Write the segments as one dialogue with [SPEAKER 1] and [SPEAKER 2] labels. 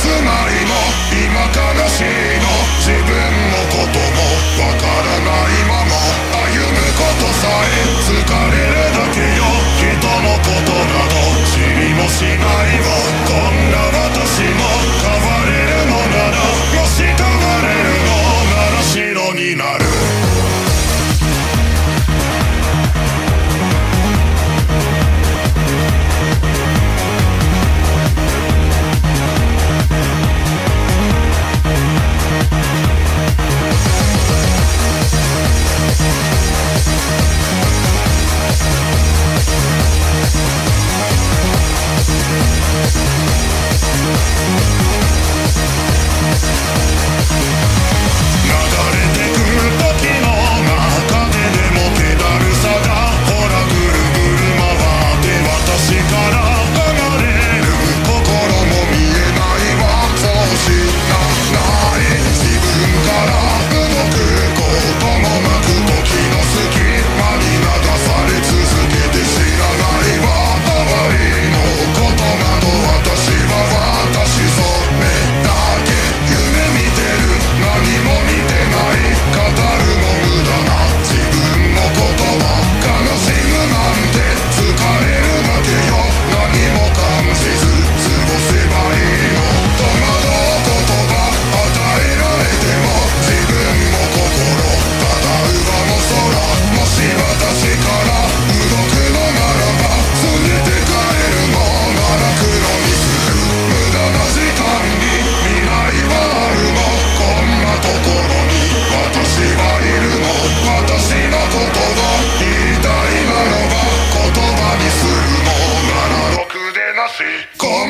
[SPEAKER 1] つまりも今悲しい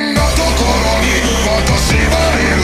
[SPEAKER 1] んなところに私はいる